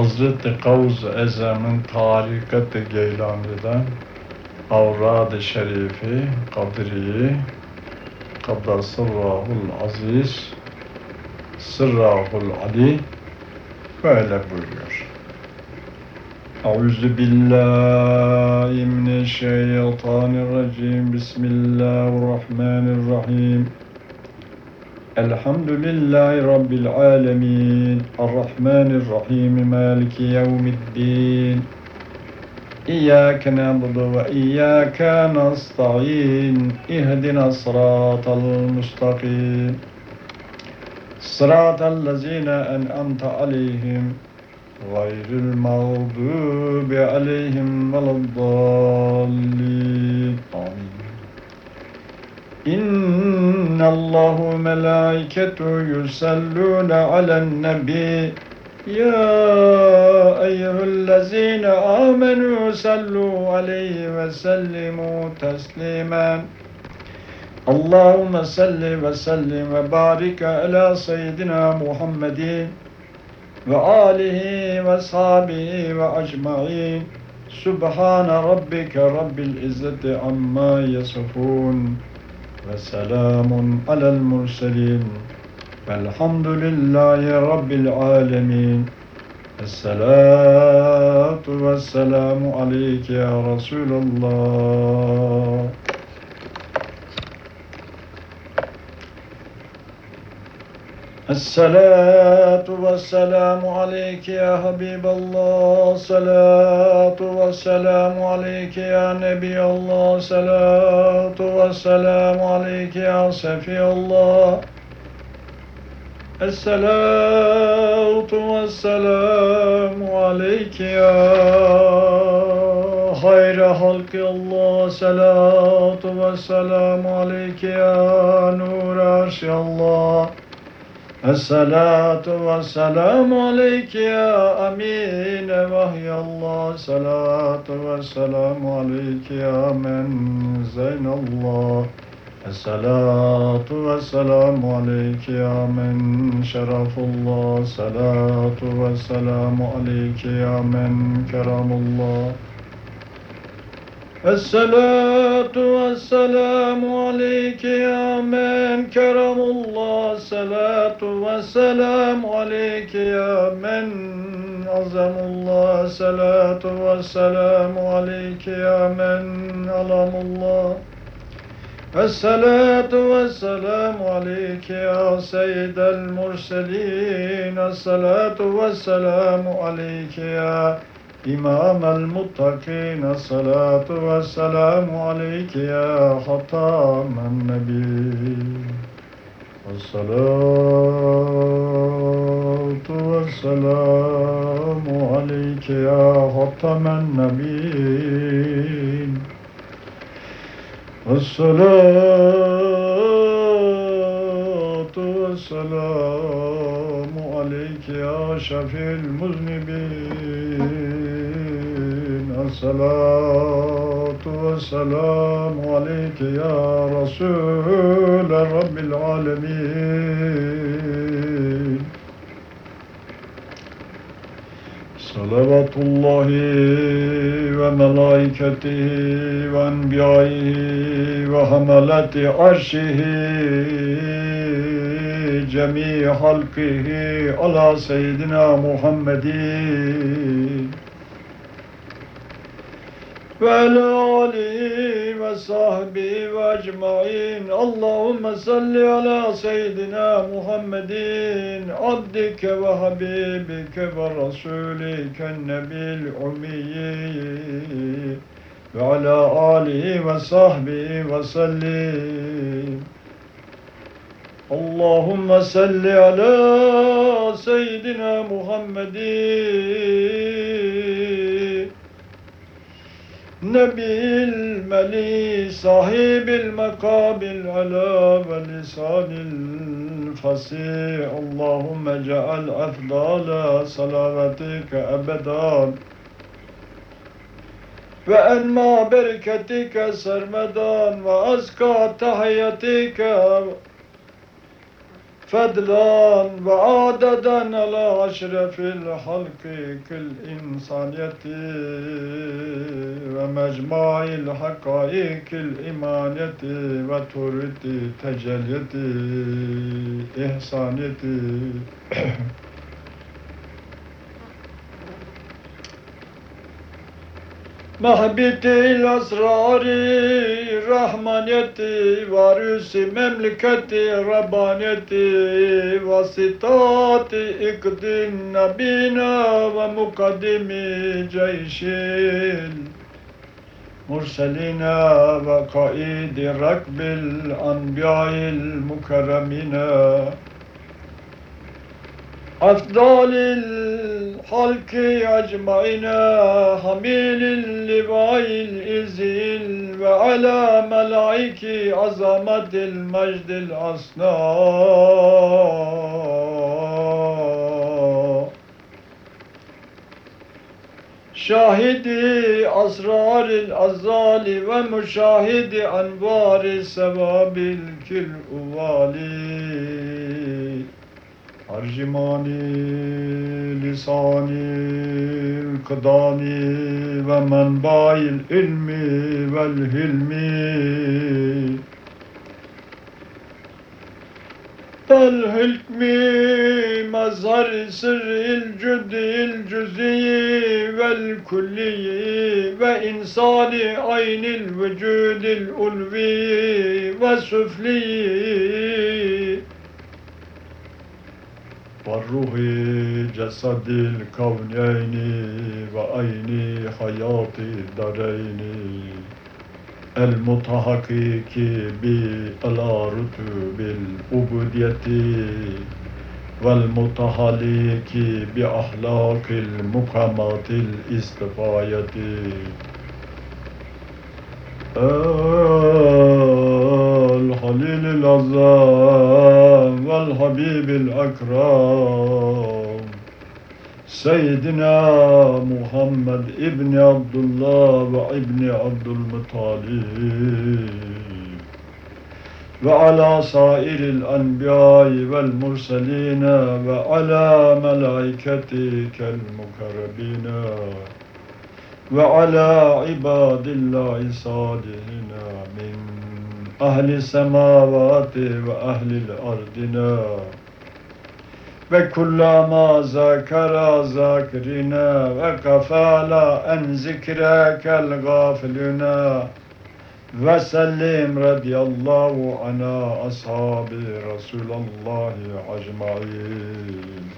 Hazreti Kavz Ezem'in tarikat-ı Geylani'den Avrad-ı Şerifi, Kadri'yi, Kaddasırrahul Aziz, Sırrahul Ali böyle buyuruyor. Euzu billahi mineşşeytanirracim. Bismillahirrahmanirrahim. Elhamdülillahi Rabbil alemin. Errahmanirrahim. Maliki yevmiddin. İyyâke na'budu ve iyyâke nasta'in. İhdina sıratal mustakim. Sıratal lezîne en'amte aleyhim. Gayril mağdubi aleyhim veleddallin. Amin. İnna Allahu melaiketu yusalluna alen nebi. Ya eyyühellezine amenu sallu aleyhi ve sellimu teslimen. Allahümme salli ve sellim ve barik ala seyyidina Muhammedin ve alihi ve sahbihi ve ecmain. Subhane rabbike ve selamun alel murselin velhamdülillahi rabbil alemin. Esselatu ve selamu aleyke ya Resulallah. الصلاة والسلام عليك يا حبيب الله صلاة والسلام عليك يا نبي الله صلاة والسلام عليك يا سفي الله الصلاة والسلام عليك يا خير خلق الله صلاة والسلام عليك يا نور عرش الله الصلاة والسلام عليك يا أمين وحي الله الصلاة والسلام عليك يا من زين الله الصلاة والسلام عليك يا من شرف الله الصلاة والسلام عليك يا من كرم الله الصلاة والسلام عليك يا من كرم الله الصلاة والسلام عليك يا من عظم الله الصلاة والسلام عليك يا من علم الله الصلاة والسلام عليك يا سيد المرسلين الصلاة والسلام عليك يا إمام المتقين الصلاة والسلام عليك يا ختام النبي. الصلاة والسلام عليك يا ختم النبيين الصلاة والسلام يا شفيع المذنبين الصلاة والسلام عليك يا رسول رب العالمين صلوات الله وملائكته وأنبيائه وحملة عرشه جميع خلقه على سيدنا محمد وعلى آله وصحبه وأجمعين اللهم صل على سيدنا محمد عبدك وحبيبك ورسولك النبي الأمي وعلى آله وصحبه وسلم Allahümme salli ala seyyidina Muhammedi Nebil meli sahibil makabil ala ve lisanil fasih. Allahümme ceal efdala salavatike ebedal ve enma bereketike sermeden ve azka tahiyatike فضلا وعددا على أشرف الخلق كالإنسانية ومجمع الحقائق الإيمانية وترد تجلية إحسانية Mahbeti الأسرار rahmaniyeti varisi memleketi Rabbaniyeti vasitati ikdin nabina ve mukaddimi ceyşil murselina ve kaidi rakbil anbiya'il mukarremina أفضل الخلق أجمعين حميل اللواء الإزل وعلى ملائك عظمة المجد الأصنع شاهدي أسرار الأزال ومشاهد أنوار السباب الكالأوالي Harcimani lisani kıdani ve menbail ilmi vel hilmi. Vel hikmi mazhar sırril cüdil cüzi vel kulli ve insani aynil vücudil ulvi ve süfli والروح جسد الكونين وعين حياة الدارين المتحقق بألا رتب العبودية والمتحلق بأخلاق المقامات الاستفاية الخليل العظام والحبيب الأكرم سيدنا محمد ابن عبد الله وابن عبد المطالب وعلى سائر الأنبياء والمرسلين وعلى ملائكتك المقربين وعلى عباد الله الصالحين من ahli semavati ve ahlil ardina ve kullama zakara zakrina ve kafala en zikrekel gafiluna ve sellim radiyallahu ana ashabi Resulallah acmain.